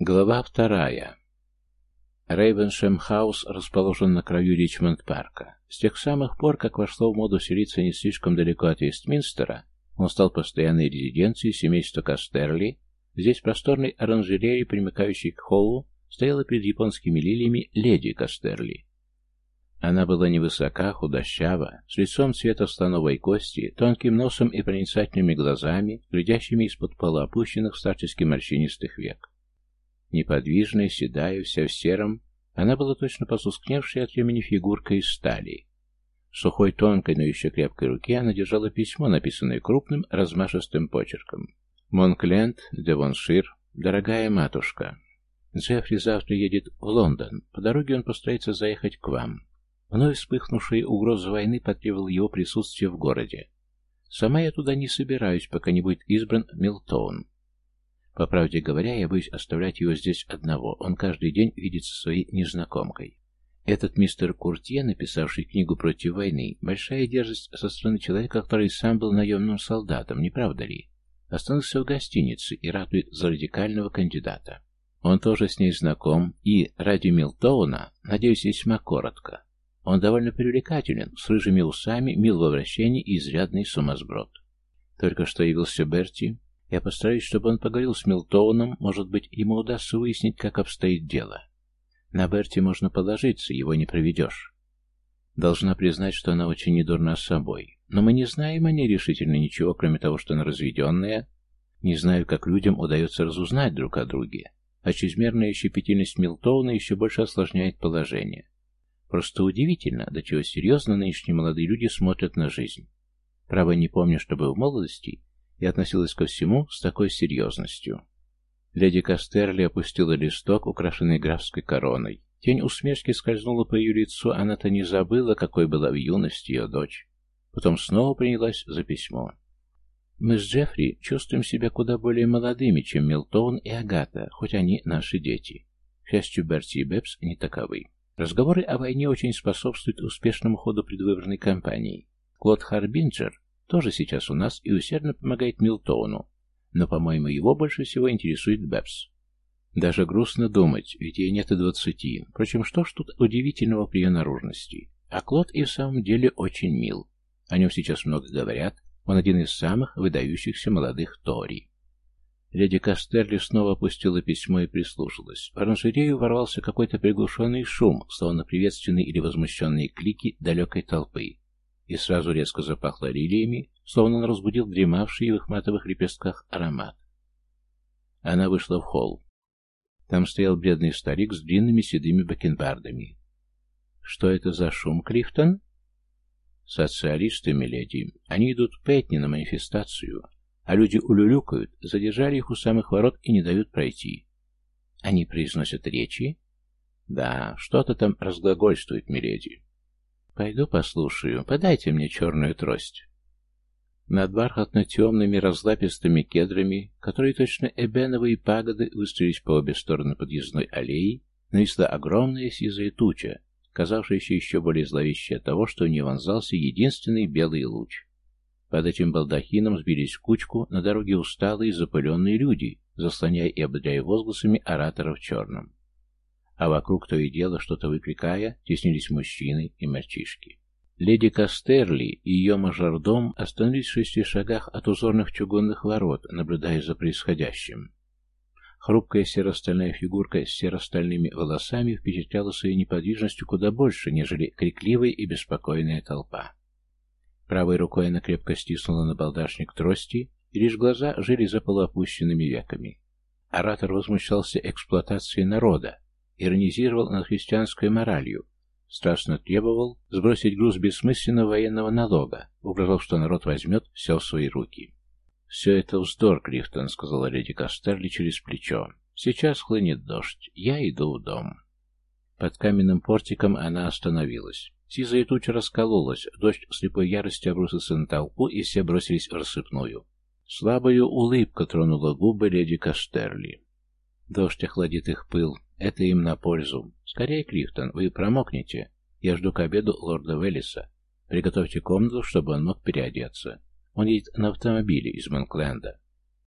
Глава вторая. Рейвеншем Хаус расположен на краю Ричмонд-парка. С тех самых пор, как вошло в моду селиться не слишком далеко от Вестминстера, он стал постоянной резиденцией семейства Кастерли. Здесь просторной оранжереей, примыкающей к холлу, стояла перед японскими лилиями леди Кастерли. Она была невысока, худощава, с лицом цвета слоновой кости, тонким носом и проницательными глазами, глядящими из-под полуопущенных старчески морщинистых век. Неподвижная, седая, вся в сером, она была точно потускневшей от времени фигуркой из стали. В сухой, тонкой, но еще крепкой руке она держала письмо, написанное крупным, размашистым почерком. «Монкленд, Девоншир, дорогая матушка, Джеффри завтра едет в Лондон. По дороге он постарается заехать к вам. Вновь вспыхнувшая угроза войны потребовала его присутствия в городе. Сама я туда не собираюсь, пока не будет избран Милтоун. По правде говоря, я боюсь оставлять его здесь одного. Он каждый день видит со своей незнакомкой. Этот мистер Куртье, написавший книгу против войны, большая дерзость со стороны человека, который сам был наемным солдатом, не правда ли? Остановился в гостинице и ратует за радикального кандидата. Он тоже с ней знаком и, ради Милтоуна, надеюсь, весьма коротко. Он довольно привлекателен, с рыжими усами, мил в обращении и изрядный сумасброд. Только что явился Берти, я постараюсь, чтобы он поговорил с Милтоуном, может быть, ему удастся выяснить, как обстоит дело. На Берти можно положиться, его не проведешь. Должна признать, что она очень недурна собой. Но мы не знаем о ней решительно ничего, кроме того, что она разведенная. Не знаю, как людям удается разузнать друг о друге. А чрезмерная щепетильность Милтоуна еще больше осложняет положение. Просто удивительно, до чего серьезно нынешние молодые люди смотрят на жизнь. Право не помню, чтобы в молодости и относилась ко всему с такой серьезностью. Леди Кастерли опустила листок, украшенный графской короной. Тень усмешки скользнула по ее лицу, она-то не забыла, какой была в юности ее дочь. Потом снова принялась за письмо. «Мы с Джеффри чувствуем себя куда более молодыми, чем Милтон и Агата, хоть они наши дети. К счастью, Берти и Бэбс не таковы. Разговоры о войне очень способствуют успешному ходу предвыборной кампании. Клод Харбинджер тоже сейчас у нас и усердно помогает Милтоуну, но, по-моему, его больше всего интересует Бэбс. Даже грустно думать, ведь ей нет и двадцати. Впрочем, что ж тут удивительного при ее наружности? А Клод и в самом деле очень мил. О нем сейчас много говорят. Он один из самых выдающихся молодых Тори. Леди Кастерли снова опустила письмо и прислушалась. В оранжерею ворвался какой-то приглушенный шум, словно приветственные или возмущенные клики далекой толпы и сразу резко запахло лилиями, словно он разбудил дремавший в их матовых лепестках аромат. Она вышла в холл. Там стоял бледный старик с длинными седыми бакенбардами. «Что это за шум, Клифтон?» «Социалисты, миледи. Они идут в Пэтни на манифестацию, а люди улюлюкают, задержали их у самых ворот и не дают пройти. Они произносят речи?» «Да, что-то там разглагольствует, миледи». «Пойду послушаю. Подайте мне черную трость». Над бархатно-темными разлапистыми кедрами, которые точно эбеновые пагоды выстроились по обе стороны подъездной аллеи, нависла огромная сизая туча, казавшаяся еще более зловещей от того, что у нее вонзался единственный белый луч. Под этим балдахином сбились в кучку на дороге усталые запыленные люди, заслоняя и ободряя возгласами оратора в черном а вокруг то и дело, что-то выкрикая, теснились мужчины и мальчишки. Леди Кастерли и ее мажордом остановились в шести шагах от узорных чугунных ворот, наблюдая за происходящим. Хрупкая серо-стальная фигурка с серо-стальными волосами впечатляла своей неподвижностью куда больше, нежели крикливая и беспокойная толпа. Правой рукой она крепко стиснула на балдашник трости, и лишь глаза жили за полуопущенными веками. Оратор возмущался эксплуатацией народа, иронизировал над христианской моралью, страстно требовал сбросить груз бессмысленного военного налога, угрожал, что народ возьмет все в свои руки. «Все это вздор, Клифтон», — сказала леди Кастерли через плечо. «Сейчас хлынет дождь. Я иду в дом». Под каменным портиком она остановилась. Сизая туча раскололась, дождь в слепой ярости обрушился на толпу, и все бросились в рассыпную. Слабая улыбка тронула губы леди Кастерли. Дождь охладит их пыл, это им на пользу. Скорее, Клифтон, вы промокнете. Я жду к обеду лорда Веллиса. Приготовьте комнату, чтобы он мог переодеться. Он едет на автомобиле из Монкленда.